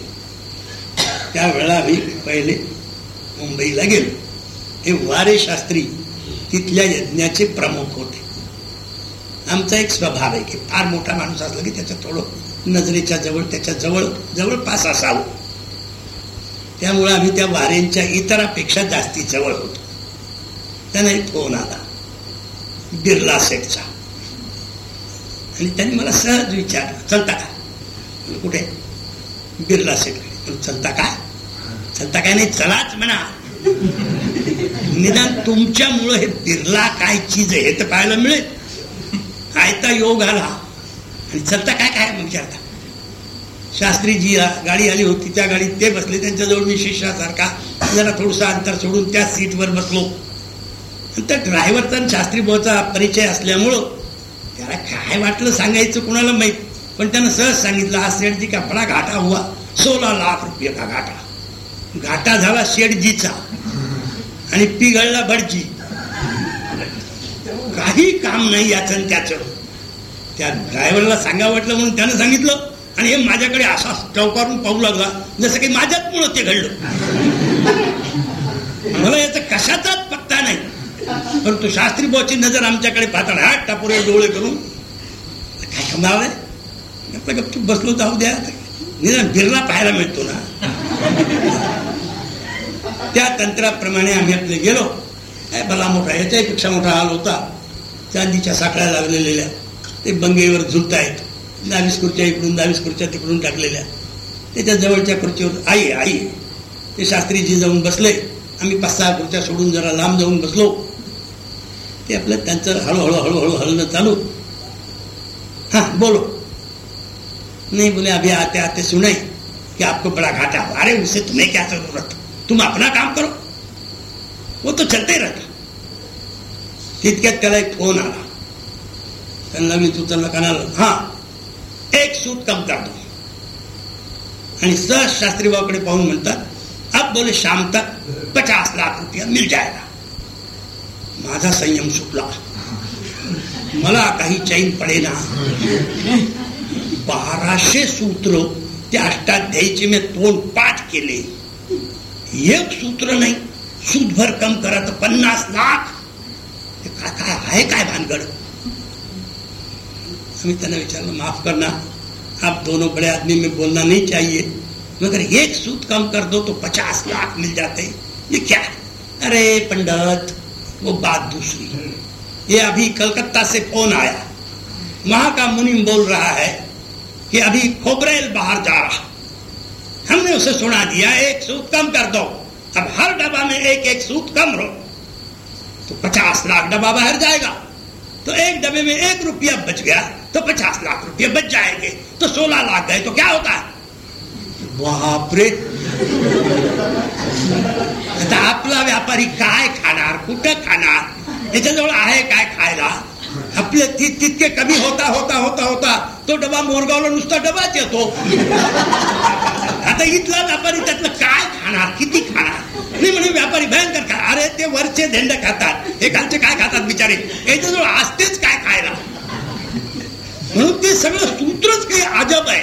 त्यावेळेला आम्ही पहिले मुंबईला गेलो. हे वारे शास्त्री तिथल्या यज्ञाचे प्रमुख होते. आमचा एक स्वभाव आहे की फार मोठा माणूस असला की त्याच्या थोडं नजरेच्या जवळ त्याच्याजवळ जवळपास असावं. त्यामुळे आम्ही त्या वारेंच्या इतरापेक्षा जास्ती जवळ होतो. त्यांना एक फोन आला बिर्ला सेटचा आणि त्यांनी मला सहज विचारलं चलता का? कुठे? बिर्ला सेट चलता का? चलता काय नाही? चलाच म्हणा. निदान तुमच्यामुळं हे बिर्ला काय चीज आहे हे तर पाहायला मिळेल. आयता योग आला. आणि सत्ता काय काय विचारता म्हणजे शास्त्रीजी गाडी आली होती त्या गाडीत ते बसले त्यांच्याजवळ मी शिष्यासारखा जरा थोडंसं अंतर सोडून त्या सीटवर बसलो. त्या ड्रायव्हरचा शास्त्री भाऊचा परिचय असल्यामुळं त्याला काय वाटलं सांगायचं कुणाला माहीत? पण त्यानं सहज सांगितलं हा शेठजी का बडा घाटा हुआ. सोळा लाख रुपये का घाटा? घाटा झाला शेठजीचा. आणि पिघळला भडकी. काही काम नाही याचं त्याचं. त्या ड्रायव्हरला सांगा वाटलं म्हणून त्यानं सांगितलं. आणि हे माझ्याकडे असा चौकारून पाहू लागला जसं की माझ्याच मुळे ते घडलं. मला याचा कशाचाच पत्ता नाही. परंतु शास्त्री बोची नजर आमच्याकडे पाहताना हा टापुरे डोळे करून काय कमाल आहे? आपलं गप्प बसलो जाऊ द्या. निदान बिरला पाहायला मिळतो ना. त्या तंत्राप्रमाणे आम्ही आपले गेलो. काय भला मोठा याच्यापेक्षा मोठा हाल होता. चांदीच्या साखळ्या लागलेल्या. ते बंगेवर झुलतायत. दहावीस खुर्च्या इकडून दहावीस खुर्च्या तिकडून टाकलेल्या. त्याच्या जवळच्या खुर्चीवर आई आई. ते शास्त्रीजी जाऊन बसले. आम्ही पाच सहा खुर्च्या सोडून जरा लांब जाऊन बसलो. ते आपलं त्यांचं हळूहळू हळूहळू हलणं चालू. हा बोलो. नहीं बोले अभी आते आते सुने कि आपको बड़ा घाटा अरे उसे तुम्हें क्या जरूरत? तुम अपना काम करो। वो तो चलते रहता तितक्यात त्याला एक फोन आला त्यांना मी उचलला कानाला हा एक सूत कम काढतो आणि सहज शास्त्री बाबाकडे पाहून म्हणतात अब बोले शाम तक पचास लाख रुपया मिल जाएगा। माझा संयम सुटला मला काही चैन पडेना बाराशे सूत्र त्या अष्टाध्यायीचे मी तोंड पाठ केले। एक सूत्र नाही सूदभर कम करा तर पन्नास लाख। काय काय आहे त्यांना विचारलं माफ़ करना, आप दोनों बड़े आदमी में बोलना नहीं चाहिए। मगर एक सूत कम कर दो तो पचास लाख मिल जाते ये क्या अरे पंडित, वो बात दूसरी ये अभी कलकत्ता से फ़ोन आया। वहाँ का मुनिम बोल रहा है कि अभी खोबरेल बाहर जा रहा हमने उसे सुना दिया एक सूत कम कर दो। अब हर डब्बा में एक एक सूत कम रो तो पचास लाख डब्बा बाहर जाएगा। तो एक डब्बे में एक रुपया बच गया तो पचास लाख रुपये बच जाएंगे। तो सोलह लाख गए तो क्या होता है? बापरे आता आपला व्यापारी काय खाणार कुठं खाणार? त्याच्याजवळ आहे काय खायला? आपले तितके कमी होता होता होता होता. तो डबा मोरगावला नुसता डबाच येतो. आता इथला व्यापारी त्यातलं काय खाणार? किती खाणार? नाही म्हणे व्यापारी भयंकर खा अरे ते वरचे धेंड खातात. हे खालचे काय खातात बिचारे? याच्याजवळ असतेच काय खायला? म्हणून ते सगळं सूत्रच काही अजब आहे.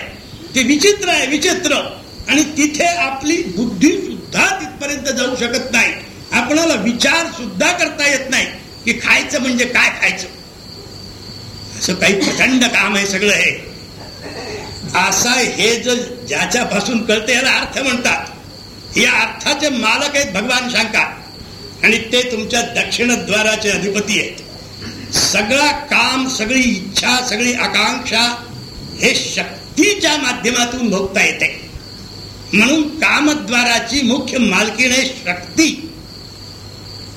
ते विचित्र आहे विचित्र. आणि तिथे आपली बुद्धी सुद्धा तिथपर्यंत जाऊ शकत नाही. आपणाला विचार सुद्धा करता येत नाही की खायचं म्हणजे काय खायचं? असं काही प्रचंड काम आहे सगळं हे. असा हे जर ज्याच्यापासून कळते याला अर्थ म्हणतात. या अर्थाचे मालक आहेत भगवान शंकर. आणि ते तुमच्या दक्षिणद्वाराचे अधिपती आहेत. सगळा काम सगळी इच्छा सगळी आकांक्षा हे शक्तीच्या माध्यमातून भोगता येते. म्हणून कामद्वाराची मुख्य मालकीण आहे शक्ती.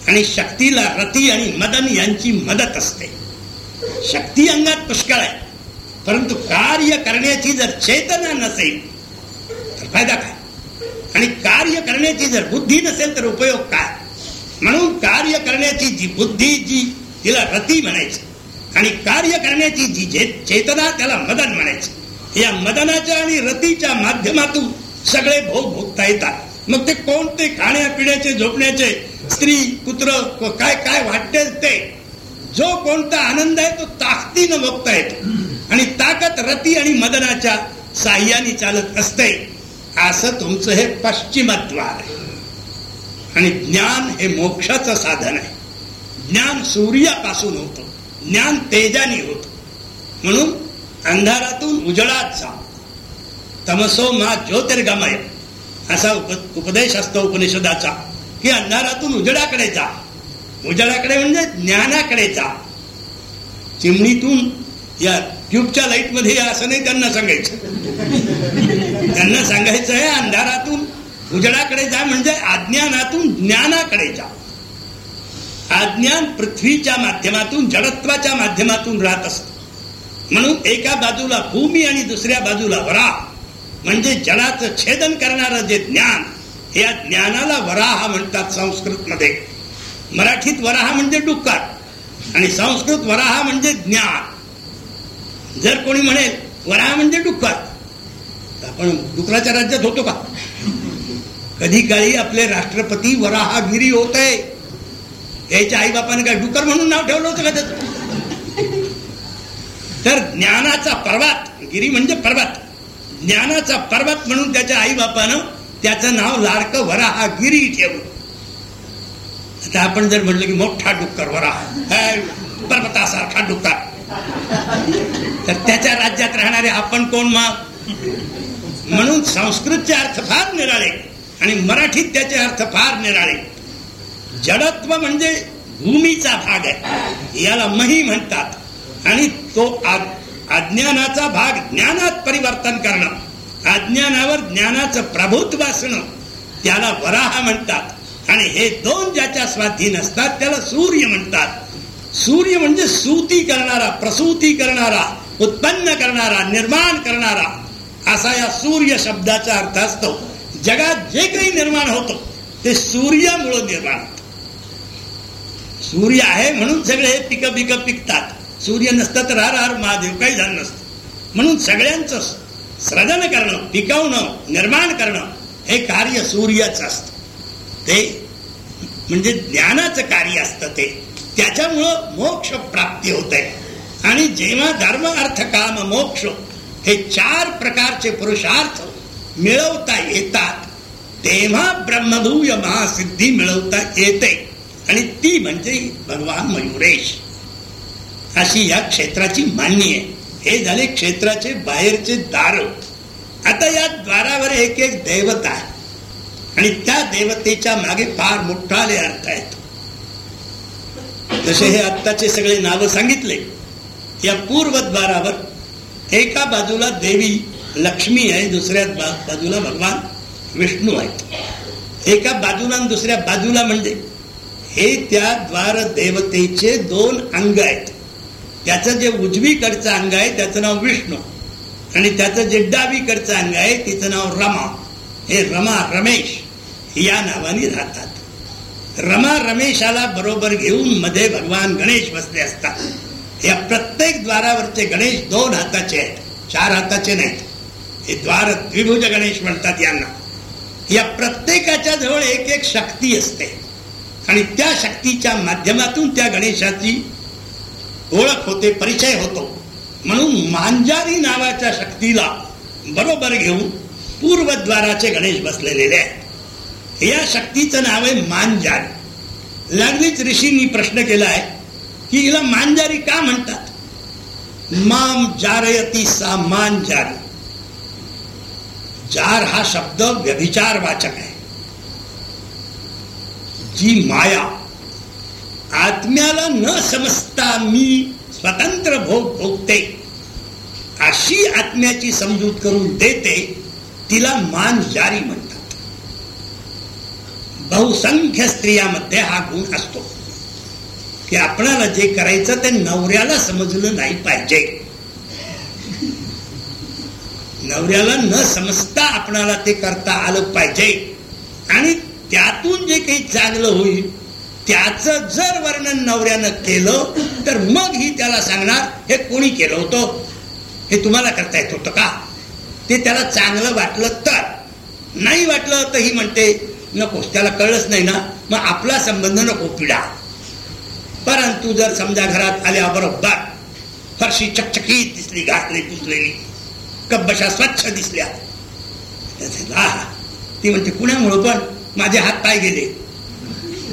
आणि शक्तीला रती आणि मदन यांची मदत असते. शक्ती अंगात पुष्कळ आहे. परंतु कार्य करण्याची जर चेतना नसेल तर फायदा काय? आणि कार्य करण्याची जर बुद्धी नसेल तर उपयोग काय? म्हणून कार्य करण्याची जी बुद्धी जी तिला रती म्हणायची आणि कार्य करण्याची जी चेतना त्याला मदन म्हणायची. या मदनाच्या आणि रतीच्या माध्यमातून सगळे भोग भोगता येतात. मग ते कोणते खाण्यापिण्याचे झोपण्याचे स्त्री कुत्र काय काय वाटते ते जो कोणता आनंद आहे तो ताकदीनं बघता येतो. आणि ताकद रती आणि मदनाच्या साह्याने चालत असते. असं तुमचं हे पश्चिमद्वार आहे. आणि ज्ञान हे मोक्षाचं साधन आहे. ज्ञान सूर्यापासून होतं. ज्ञान तेजाने होत. म्हणून अंधारातून उजळात जा. तमसो मा ज्योतिर्गमय. असा उप उपदेश असतो उपनिषदाचा की अंधारातून उजळाकडे जा. उजळाकडे म्हणजे ज्ञानाकडे जा चिमणीतून या ट्यूबच्या लाइटमध्ये असं नाही त्यांना सांगायचं. त्यांना सांगायचं आहे अंधारातून उजळाकडे जा म्हणजे अज्ञानातून ज्ञानाकडे जा. अज्ञान पृथ्वीच्या माध्यमातून जडत्वाच्या माध्यमातून राहत असत. म्हणून एका बाजूला भूमी आणि दुसऱ्या बाजूला वरा. म्हणजे जडाचं छेदन करणारं जे ज्ञान या ज्ञानाला वराह म्हणतात संस्कृत मध्ये मराठीत वराहा म्हणजे डुक्कर आणि संस्कृत वराहा म्हणजे ज्ञान. जर कोणी म्हणेल वराहा म्हणजे डुक्कर आपण डुकराच्या राज्यात होतो का? कधी काळी आपले राष्ट्रपती वराहागिरी होत. आहे याच्या आई बापाने काय डुकर म्हणून नाव ठेवलं होतं का तर ज्ञानाचा पर्वत गिरी म्हणजे पर्वत. ज्ञानाचा पर्वत म्हणून त्याच्या आई बापानं त्याचं नाव लाडकं वराहागिरी ठेवलं. आता आपण जर म्हणलं की मोठा डुक्कर वरा पर्वतासारखा डुक्कर. तर त्याच्या राज्यात राहणारे आपण कोण मग? म्हणून संस्कृतचे अर्थ फार निराळे आणि मराठीत त्याचे अर्थ फार निराळे. जडत्व म्हणजे भूमीचा भाग आहे. याला मही म्हणतात. आणि तो अज्ञानाचा भाग ज्ञानात परिवर्तन करणं अज्ञानावर ज्ञानाचं प्रभुत्व असणं त्याला वराह म्हणतात. आणि हे दोन ज्याच्या स्वाधीन असतात त्याला सूर्य म्हणतात. सूर्य म्हणजे सूती करणारा प्रसूती करणारा उत्पन्न करणारा निर्माण करणारा. असा या सूर्य शब्दाचा अर्थ असतो. जगात जे काही निर्माण होतो ते सूर्यामुळे निर्माण होत. सूर्य आहे म्हणून सगळे हे पिकं पिकं पिकतात. सूर्य नसतं तर हर हर महादेव काही झालं नसतं. म्हणून सगळ्यांचं सृजन करणं पिकवणं निर्माण करणं हे कार्य सूर्याच असतं. ते म्हणजे ज्ञानाचं कार्य असतं ते. त्याच्यामुळं मोक्ष प्राप्ती होते. आणि जेव्हा धर्म अर्थ काम मोक्ष हे चार प्रकारचे पुरुषार्थ मिळवता येतात तेव्हा ब्रह्मभूय महासिद्धी मिळवता येते. आणि ती म्हणजे भगवान मयुरेश. अशी या क्षेत्राची मान्य आहे. हे झाले क्षेत्राचे बाहेरचे दार. आता या द्वारावर एक एक देवता आहे आणि त्या देवतेच्या मागे फार मोठाले अर्थ आहेत जसे हे आत्ताचे सगळे नावं सांगितले या पूर्वद्वारावर एका बाजूला देवी लक्ष्मी आहे दुसऱ्या बाजूला भगवान विष्णू आहेत. एका बाजूला दुसऱ्या बाजूला म्हणजे हे त्या द्वार देवतेचे दोन अंग आहेत. त्याचं जे उजवीकडचं अंग आहे त्याचं नाव विष्णू. आणि त्याचं जे डावीकडचं अंग आहे तिचं नाव रमा. हे रमा रमेश. या नावाने राहतात. रमा रमेशाला बरोबर घेऊन मध्ये भगवान गणेश बसले असतात. या प्रत्येक द्वारावरचे गणेश दोन हाताचे आहेत चार हाताचे नाहीत. हे द्वार द्विभुज गणेश म्हणतात यांना. या प्रत्येकाच्या जवळ एक एक शक्ती असते. आणि त्या शक्तीच्या माध्यमातून त्या गणेशाची ओळख होते परिचय होतो. म्हणून मांजारी नावाच्या शक्तीला बरोबर घेऊन पूर्वद्वाराचे गणेश बसलेले आहेत. या शक्तीचं नाव आहे मांजारी. लागलीच ऋषींनी प्रश्न केला आहे की हिला मांजारी का म्हणतात? माम जारयती सा मांजारी. जार हा शब्द व्यभिचार वाचक आहे. जी माया आत्म्याला न समजता मी स्वतंत्र भोग भोगते अशी आत्म्याची समजूत करून देते तिला मान जारी म्हणते बहुसंख्य स्त्रियामध्ये हा गुण असतो. की आपणाला जे करायचं ते नवऱ्याला समजलं नाही पाहिजे. नवऱ्याला न समजता आपणाला ते करता आलं पाहिजे. आणि त्यातून जे काही चांगलं होईल त्याच जर वर्णन नवऱ्यानं केलं तर मग ही त्याला सांगणार हे कोणी केलं होतं? हे तुम्हाला करता येत होतं का? ते त्याला चांगलं वाटलं तर. नाही वाटलं तर ही म्हणते नको त्याला कळलंच नाही ना. मग आपला संबंध नको पिढा. परंतु जर समजा घरात आल्या बरोबर फरशी चकचकीत दिसली घातली पुसलेली कब्बशा स्वच्छ दिसल्या. ती म्हणते कुणामुळं पण माझे हात पाय गेले.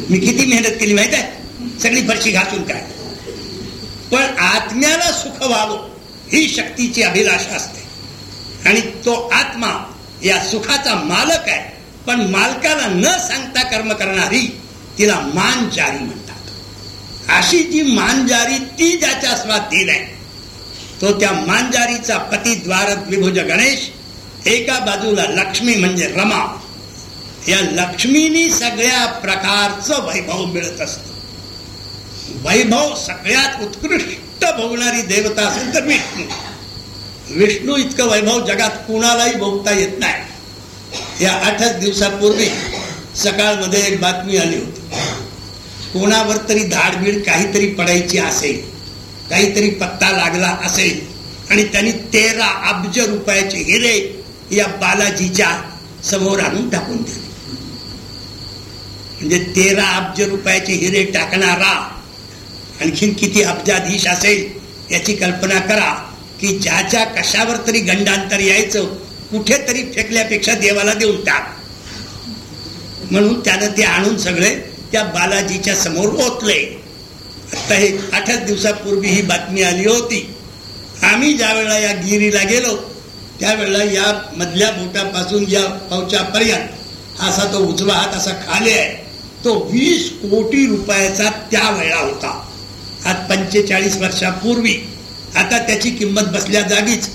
मी किती मेहनत केली माहीत आहे? सगळी फरशी घासून काय पण आत्म्याला सुख व्हावं ही शक्तीची अभिलाषा असते. आणि तो आत्मा या सुखाचा मालक आहे. पण मालकाला न सांगता कर्म करणारी तिला मानजारी म्हणतात. अशी जी मानजारी ती ज्याच्या स्वाधीन आहे तो त्या मांजारीचा द्वारत विभुज गणेश एका बाजूला लक्ष्मी म्हणजे रमा. या लक्ष्मीनी सगळ्या प्रकारचं वैभव मिळत असत. वैभव सगळ्यात उत्कृष्ट भोगणारी देवता असेल तर विष्णू. विष्णू इतकं वैभव जगात कुणालाही भोगता येत नाही. या आठच दिवसापूर्वी सकाळमध्ये एक बातमी आली होती. कोणावर तरी धाडबीड काहीतरी पडायची असेल काहीतरी पत्ता लागला असेल आणि त्यांनी तेरा अब्ज रुपयाचे हिरे या बालाजीच्या समोर आणून टाकून दिले. म्हणजे तेरा अब्ज रुपयाचे हिरे टाकणारा आणखीन किती अब्जाधीश असेल याची कल्पना करा की ज्याच्या कशावर तरी गंडांतर यायचं कुठेतरी फेकल्यापेक्षा देवाला देऊन टाक. म्हणून त्यानं ते आणून सगळे त्या बालाजीच्या समोर ओतले. आता हे आठच दिवसापूर्वी ही बातमी आली होती. आम्ही ज्या वेळेला या गिरीला गेलो त्यावेळेला या मधल्या बोटापासून या पावच्यापर्यंत असा तो उजवा हात असा खाली आहे. तो वीस कोटी रुपयाचा त्या वेळा होता. आज पंचेचाळीस वर्षापूर्वी. आता त्याची किंमत बसल्या जागीच.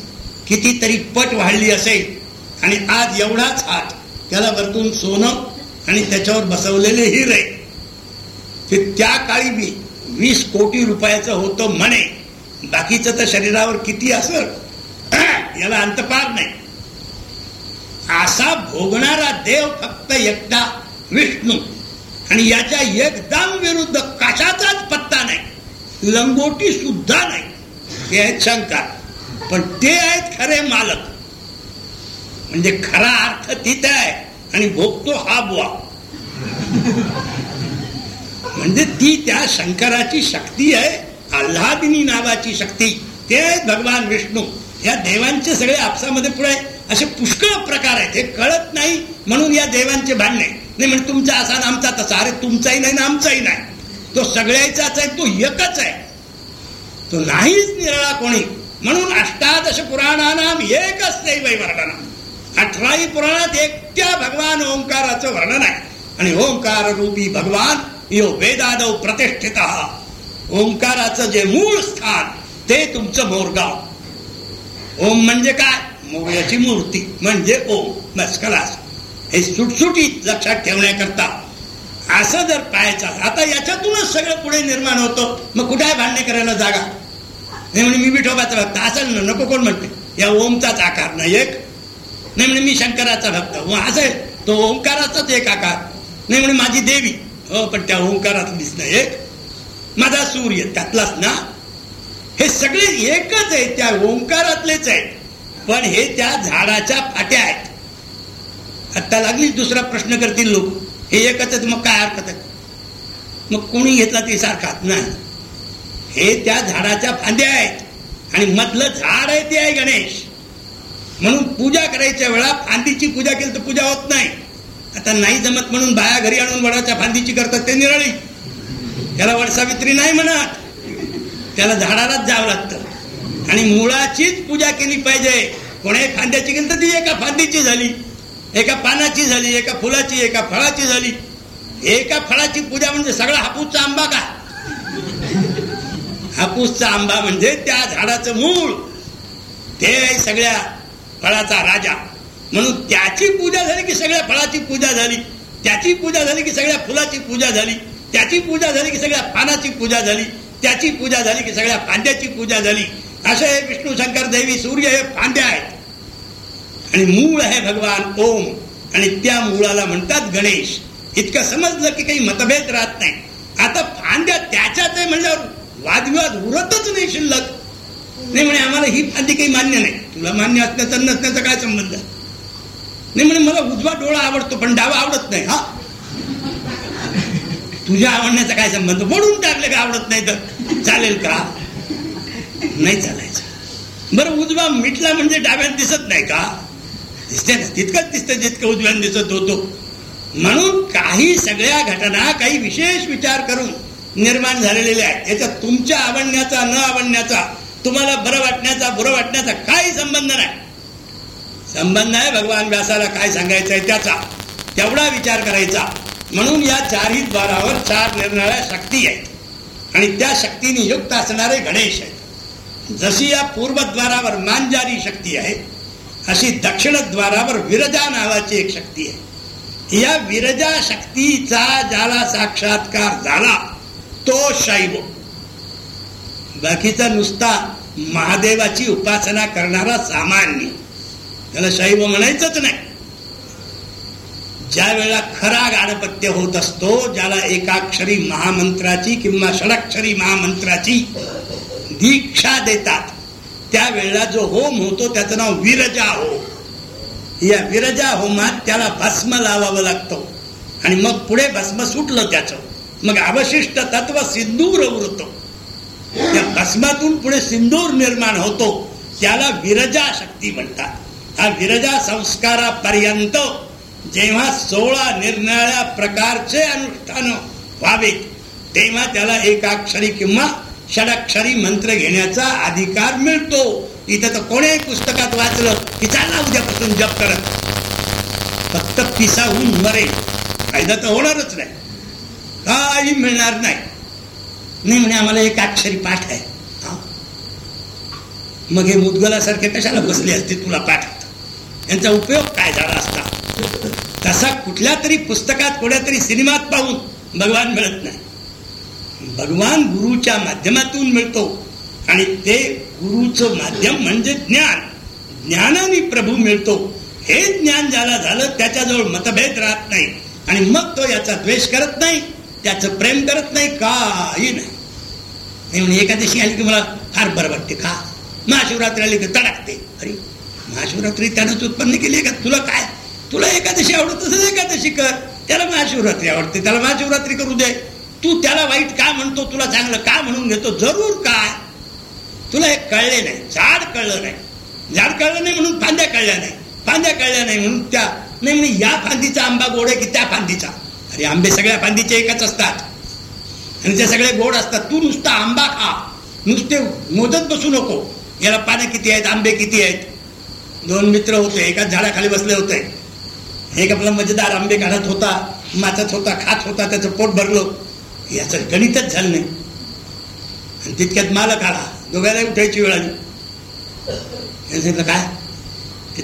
कितीतरी पट वाढली असेल आणि आज एवढाच हात त्याला वरतून सोनं आणि त्याच्यावर बसवलेले हिरे. ते त्या काळी मी वीस कोटी रुपयाचं होतं म्हणे. बाकीचं तर शरीरावर किती असं याला अंतपार नाही. असा भोगणारा देव फक्त एकदा विष्णू आणि याच्या एकदम विरुद्ध कशाचाच पत्ता नाही. लंगोटी सुद्धा नाही. हे आहेत शंकर पण ते आहेत खरे मालक. म्हणजे खरा अर्थ तिथे आहे आणि भोगतो हा बुवा. म्हणजे ती त्या शंकराची शक्ती आहे आल्हादिनी नावाची शक्ती. ते आहेत भगवान विष्णू. या देवांचे सगळे आपसामध्ये पुढे असे पुष्कळ प्रकार आहेत. हे कळत नाही म्हणून या देवांचे भांडणे. नाही म्हणजे तुमचा असा ना आमचा तसा. अरे तुमचाही नाही ना आमचाही नाही. तो सगळ्याचाच आहे तो एकच आहे. तो नाहीच निराळा कोणी. म्हणून अष्टादश पुराणानाम एकच दैवय वर्णन. अठराही पुराणात एकट्या भगवान ओंकाराचं वर्णन आहे. आणि ओंकार रूपी भगवान यो वेदादव प्रतिष्ठित. ओंकाराचं जे मूळ स्थान ते तुमचं मोरगाव. ओम म्हणजे काय? मोगऱ्याची मूर्ती म्हणजे ओम बस कलास हे सुटसुटीत लक्षात ठेवण्याकरता. असं जर पाहायचं आता याच्यातूनच सगळं पुढे निर्माण होतं. मग कुठे भांडणे करायला जागा? नाही म्हणे मी विठोबाचा भक्त असं नको कोण म्हणते? या ओमचाच आकार नाही एक. नाही म्हणे मी शंकराचा भक्त हो असं तो ओंकाराचाच एक आकार. नाही म्हणे माझी देवी. हो पण त्या ओंकारातलीच नाही एक. माझा सूर्य त्यातलाच ना? हे सगळे एकच आहे त्या ओंकारातलेच आहेत. पण हे त्या झाडाच्या फाट्या आहेत. आत्ता लागली दुसरा प्रश्न करतील लोक. हे एकच आहेत मग काय हरकत आहे? मग कोणी घेतला ते सारखाच नाही. हे त्या झाडाच्या फांद्या आहेत. आणि मधलं झाड आहे ते आहे गणेश. म्हणून पूजा करायच्या वेळा फांदीची पूजा केली तर पूजा होत नाही. आता नाही जमत म्हणून बाया घरी आणून वडाच्या फांदीची करतात ते निराळी. त्याला वडसावित्री नाही म्हणत. त्याला झाडालाच जावं लागतं. आणि मुळाचीच पूजा केली पाहिजे. कोणाही फांद्याची केली तर ती एका फांदीची झाली. एका पानाची झाली एका फुलाची एका फळाची झाली. एका फळाची पूजा म्हणजे सगळा हापूसचा आंबा का? हापूसचा आंबा म्हणजे त्या झाडाचं मूळ. ते सगळ्या फळाचा राजा. म्हणून त्याची पूजा झाली की सगळ्या फळाची पूजा झाली. त्याची पूजा झाली की सगळ्या फुलाची पूजा झाली. त्याची पूजा झाली की सगळ्या पानाची पूजा झाली. त्याची पूजा झाली की सगळ्या फांद्याची पूजा झाली. असं हे विष्णू शंकर देवी सूर्य हे फांद्या आहेत. आणि मूळ आहे भगवान ओम. आणि त्या मुळाला म्हणतात गणेश. इतकं समजलं की काही मतभेद राहत नाही. आता फांद्या त्याच्यात आहे म्हणल्यावर वादविवाद उरतच नाही शिल्लक. नाही म्हणे आम्हाला ही फांदी काही मान्य नाही. तुला मान्य असण्याचा नसण्याचा काय संबंध? नाही म्हणे मला उजवा डोळा आवडतो पण डावा आवडत नाही हा? तुझ्या आवडण्याचा काय संबंध? बोडून टाकले का आवडत नाही तर? चालेल का? नाही चालायचं. बरं उजवा मिटला म्हणजे डाव्यात दिसत नाही का? दिसते ना तितकंच दिसतं जितकं उजव्यात दिसत होतो. म्हणून काही सगळ्या घटना काही विशेष विचार करून निर्माण झालेल्या आहेत. याच्यात तुमच्या आवडण्याचा न आवडण्याचा तुम्हाला बरं वाटण्याचा बुरं वाटण्याचा काही संबंध नाही. संबंध आहे भगवान व्यासाला काय सांगायचं आहे त्याचा. तेवढा विचार करायचा. म्हणून या चारही द्वारावर चार निर्णाऱ्या शक्ती आहेत. आणि त्या शक्तीने युक्त असणारे गणेश आहेत. जशी या पूर्वद्वारावर मानजारी शक्ती आहे अशी दक्षिणद्वारावर विरजा नावाची एक शक्ती आहे. या विरजा शक्तीचा ज्याला साक्षात्कार झाला तो शैव बाकीचा नुसता महादेवाची उपासना करणारा सामान्य. त्याला शैव म्हणायचंच नाही. ज्या वेळेला खरा गाणपत्य होत असतो ज्याला एकाक्षरी महामंत्राची किंवा षडाक्षरी महामंत्राची दीक्षा देतात त्यावेळेला जो होम होतो त्याचं नाव विरजा होम. या विरजा होमात त्याला भस्म लावावं लागतं. आणि मग पुढे भस्म सुटलं त्याचं. मग अवशिष्ट तत्व सिंदूर उरतो त्या भस्मातून पुढे सिंदूर निर्माण होतो त्याला विरजा शक्ती म्हणतात. हा विरजा संस्कारापर्यंत जेव्हा सोळा निर्णया प्रकारचे अनुष्ठान व्हावेत तेव्हा त्याला एकाक्षरी किंवा षडाक्षरी मंत्र घेण्याचा अधिकार मिळतो. इथं तर कोणीही पुस्तकात वाचलं की चालला उद्यापासून जप करत. फक्त पिसाहून मरेल. फायदा तर होणारच नाही. काही मिळणार नाही. नाही म्हणे आम्हाला एक अक्षरी पाठ आहे. मग हे मुदगलासारखे कशाला बसले असते तुला पाठवत यांचा उपयोग काय झाला असता? तसा कुठल्या तरी पुस्तकात कोणत्या तरी सिनेमात पाहून भगवान मिळत नाही. भगवान गुरुच्या माध्यमातून मिळतो. आणि ते गुरुचं माध्यम म्हणजे ज्ञान. ज्ञानाने प्रभू मिळतो. हे ज्ञान ज्याला झालं त्याच्याजवळ मतभेद राहत नाही. आणि मग तो याचा द्वेष करत नाही. त्याचं प्रेम करत नाही काही नाही. म्हणजे एकादशी आली की मला फार बरं वाटते का महाशिवरात्री आली की तडाकते अरे महाशिवरात्री त्यानंच उत्पन्न केली का? तुला काय? तुला एकादशी आवडत तसंच एकादशी कर. त्याला महाशिवरात्री आवडते त्याला महाशिवरात्री करू दे. तू त्याला वाईट का म्हणतो? तुला चांगलं का म्हणून घेतो? जरूर काय? तुला हे कळले नाही झाड कळलं नाही. झाड कळलं नाही म्हणून फांद्या कळल्या नाही. फांद्या कळल्या नाही म्हणून त्या नाही म्हणजे या फांदीचा आंबा गोड आहे की त्या फांदीचा? अरे आंबे सगळ्या फांदीचे एकच असतात. आणि ते सगळे गोड असतात. तू नुसता आंबा खा. नुसते मोजत बसू नको. याला पानं किती आहेत? आंबे किती आहेत? दोन मित्र होते. एकाच झाडाखाली बसले होते. एक आपला मजेदार आंबे काढत होता माचत होता खात होता त्याचं पोट भरलं. याचं गणितच झालं नाही. आणि तितक्यात मालक आला. दोघायला उठायची वेळ आली. सांगितलं काय?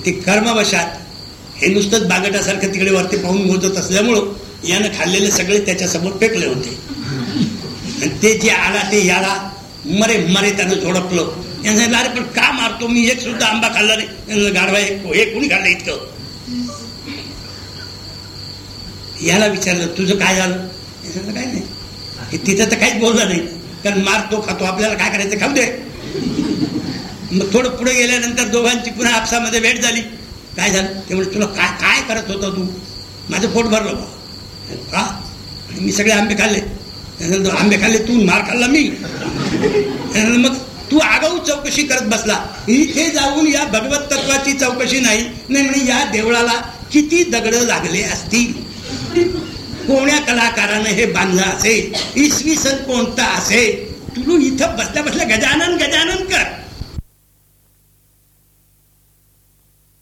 ते कर्मवशात. हे नुसतंच बागटासारखं तिकडे वरती पाहून मोजत असल्यामुळं यानं खाल्लेले सगळे त्याच्यासमोर फेकले होते. आणि ते जे आला ते याला मरे मरे त्यानं झोडपलं. यांना सांगितलं अरे पण का मारतो? मी एक सुद्धा आंबा खाल्ला नाही. गाढवा एक हे कोणी खाल्लं इतकं? याला विचारलं तुझं काय झालं? सांगितलं काय नाही. हे तिथं तर काहीच बोललं नाही. कारण मारतो खातो आपल्याला काय करायचं? खाऊ दे. मग थोडं पुढे गेल्यानंतर दोघांची पुन्हा आपसामध्ये भेट झाली. काय झालं? ते म्हणजे तुला काय काय करत होता तू? माझं पोट भरलं बा. का मी सगळे आंबे खाल्ले. आंबे खाल्ले तू मार खाल्ला मी. मग तू आगाऊ चौकशी करत बसला. इथे जाऊन या भगवत तत्वाची चौकशी नाही. नाही म्हणजे या देवळाला किती दगड लागले असतील? कोण्या कलाकारानं हे बांधलं असेल? इसवी सन कोणता असेल? तू इथं बसल्या बसल्या गजानन गजानन कर.